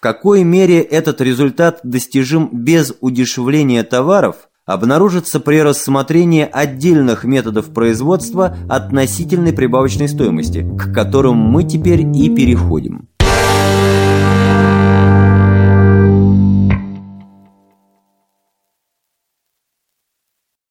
В какой мере этот результат достижим без удешевления товаров, обнаружится при рассмотрении отдельных методов производства относительной прибавочной стоимости, к которым мы теперь и переходим.